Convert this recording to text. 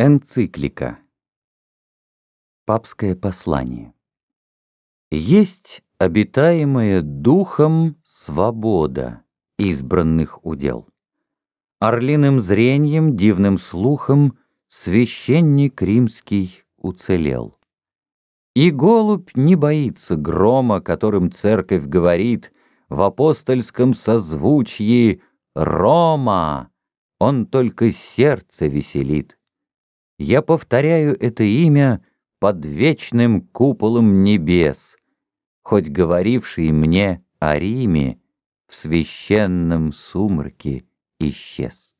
Энциклика. Папское послание. Есть обитаемая духом свобода избранных удел. Орлиным зрением, дивным слухом священник римский уцелел. И голубь не боится грома, которым церковь говорит в апостольском созвучье «Рома!» Он только сердце веселит. Я повторяю это имя под вечным куполом небес, хоть говоривший мне о Риме в священном сумраке исчез.